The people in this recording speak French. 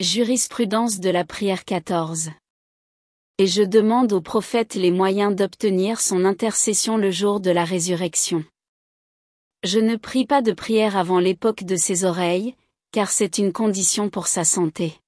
Jurisprudence de la prière 14. Et je demande au prophète les moyens d'obtenir son intercession le jour de la résurrection. Je ne prie pas de prière avant l'époque de ses oreilles, car c'est une condition pour sa santé.